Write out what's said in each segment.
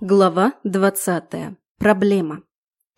Глава двадцатая. Проблема.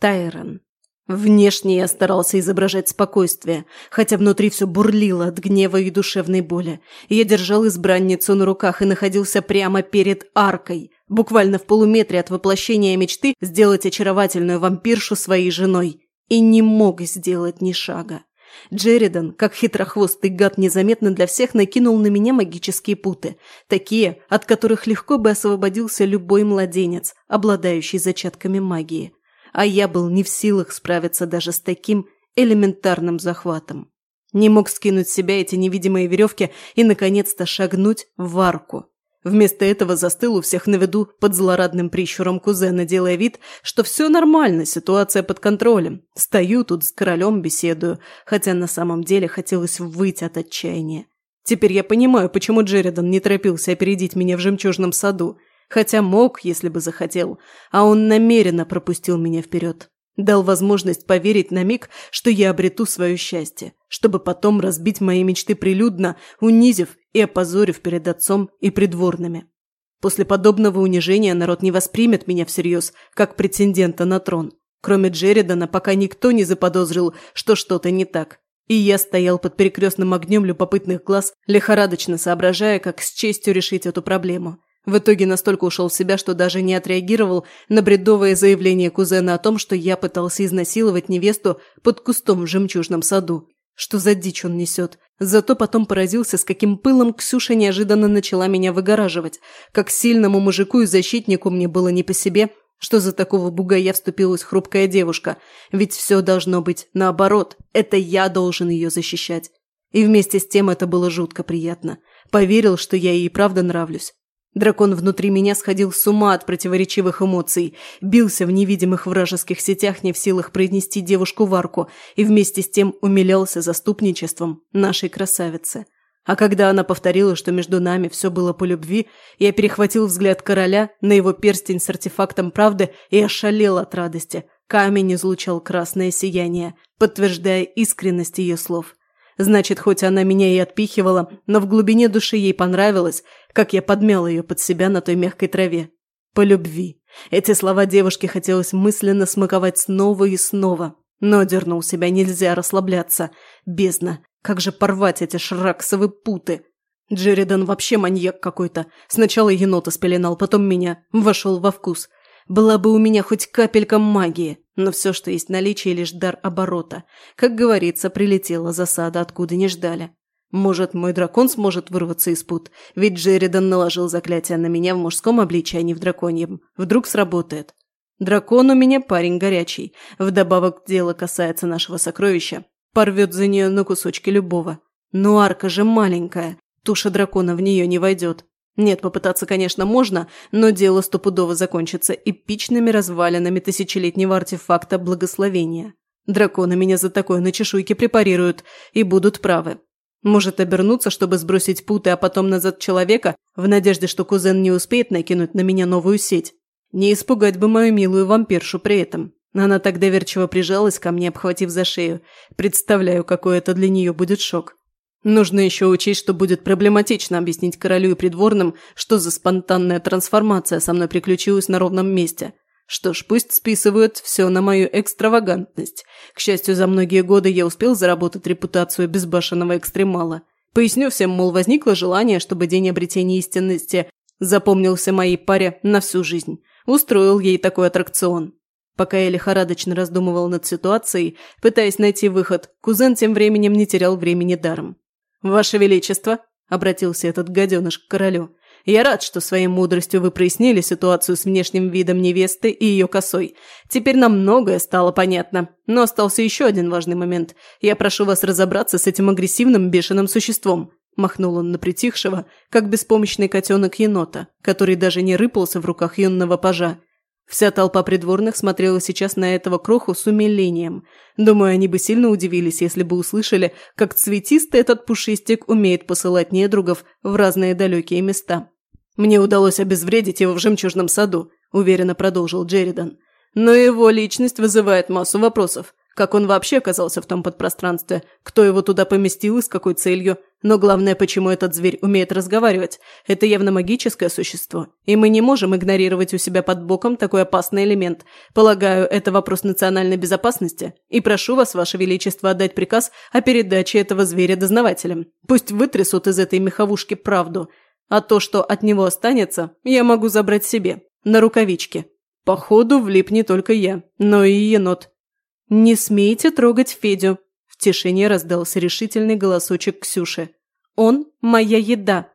Тайрон. Внешне я старался изображать спокойствие, хотя внутри все бурлило от гнева и душевной боли. Я держал избранницу на руках и находился прямо перед аркой, буквально в полуметре от воплощения мечты сделать очаровательную вампиршу своей женой. И не мог сделать ни шага. Джеридан, как хитрохвостый гад, незаметно для всех накинул на меня магические путы. Такие, от которых легко бы освободился любой младенец, обладающий зачатками магии. А я был не в силах справиться даже с таким элементарным захватом. Не мог скинуть с себя эти невидимые веревки и, наконец-то, шагнуть в арку. Вместо этого застыл у всех на виду под злорадным прищуром кузена, делая вид, что все нормально, ситуация под контролем. Стою тут с королем беседую, хотя на самом деле хотелось выйти от отчаяния. Теперь я понимаю, почему Джеридан не торопился опередить меня в жемчужном саду, хотя мог, если бы захотел, а он намеренно пропустил меня вперед. Дал возможность поверить на миг, что я обрету свое счастье, чтобы потом разбить мои мечты прилюдно, унизив и опозорив перед отцом и придворными. После подобного унижения народ не воспримет меня всерьез, как претендента на трон. Кроме Джеридана, пока никто не заподозрил, что что-то не так. И я стоял под перекрестным огнем любопытных глаз, лихорадочно соображая, как с честью решить эту проблему. В итоге настолько ушел в себя, что даже не отреагировал на бредовое заявление кузена о том, что я пытался изнасиловать невесту под кустом в жемчужном саду. Что за дичь он несет? Зато потом поразился, с каким пылом Ксюша неожиданно начала меня выгораживать. Как сильному мужику и защитнику мне было не по себе, что за такого бугая вступилась хрупкая девушка. Ведь все должно быть наоборот. Это я должен ее защищать. И вместе с тем это было жутко приятно. Поверил, что я ей правда нравлюсь. Дракон внутри меня сходил с ума от противоречивых эмоций, бился в невидимых вражеских сетях, не в силах произнести девушку в арку, и вместе с тем умилялся заступничеством нашей красавицы. А когда она повторила, что между нами все было по любви, я перехватил взгляд короля на его перстень с артефактом правды и ошалел от радости. Камень излучал красное сияние, подтверждая искренность ее слов. Значит, хоть она меня и отпихивала, но в глубине души ей понравилось, как я подмял ее под себя на той мягкой траве. По любви. Эти слова девушке хотелось мысленно смаковать снова и снова. Но дернул себя, нельзя расслабляться. Бездна. Как же порвать эти шраксовые путы? Джеридан вообще маньяк какой-то. Сначала енота спеленал, потом меня. Вошел во вкус. Была бы у меня хоть капелька магии. Но все, что есть в наличии, лишь дар оборота. Как говорится, прилетела засада, откуда не ждали. Может, мой дракон сможет вырваться из пут? Ведь Джеридан наложил заклятие на меня в мужском обличии, а не в драконьем. Вдруг сработает. Дракон у меня парень горячий. Вдобавок, дело касается нашего сокровища. Порвет за нее на кусочки любого. Но арка же маленькая. Туша дракона в нее не войдет. Нет, попытаться, конечно, можно, но дело стопудово закончится эпичными развалинами тысячелетнего артефакта благословения. Драконы меня за такое на чешуйке препарируют и будут правы. Может обернуться, чтобы сбросить путы, а потом назад человека, в надежде, что кузен не успеет накинуть на меня новую сеть. Не испугать бы мою милую вампиршу при этом. Она так доверчиво прижалась ко мне, обхватив за шею. Представляю, какой это для нее будет шок. Нужно еще учесть, что будет проблематично объяснить королю и придворным, что за спонтанная трансформация со мной приключилась на ровном месте. Что ж, пусть списывают все на мою экстравагантность. К счастью, за многие годы я успел заработать репутацию безбашенного экстремала. Поясню всем, мол, возникло желание, чтобы день обретения истинности запомнился моей паре на всю жизнь. Устроил ей такой аттракцион. Пока я лихорадочно раздумывал над ситуацией, пытаясь найти выход, кузен тем временем не терял времени даром. «Ваше Величество», – обратился этот гаденыш к королю, – «я рад, что своей мудростью вы прояснили ситуацию с внешним видом невесты и ее косой. Теперь нам многое стало понятно. Но остался еще один важный момент. Я прошу вас разобраться с этим агрессивным бешеным существом». Махнул он на притихшего, как беспомощный котенок енота, который даже не рыпался в руках юного пажа. Вся толпа придворных смотрела сейчас на этого кроху с умилением. Думаю, они бы сильно удивились, если бы услышали, как цветистый этот пушистик умеет посылать недругов в разные далекие места. «Мне удалось обезвредить его в жемчужном саду», – уверенно продолжил Джеридан. «Но его личность вызывает массу вопросов. Как он вообще оказался в том подпространстве? Кто его туда поместил и с какой целью? Но главное, почему этот зверь умеет разговаривать? Это явно магическое существо. И мы не можем игнорировать у себя под боком такой опасный элемент. Полагаю, это вопрос национальной безопасности. И прошу вас, ваше величество, отдать приказ о передаче этого зверя дознавателям. Пусть вытрясут из этой меховушки правду. А то, что от него останется, я могу забрать себе. На рукавички. Походу, влип не только я, но и енот. «Не смейте трогать Федю!» В тишине раздался решительный голосочек Ксюши. «Он – моя еда!»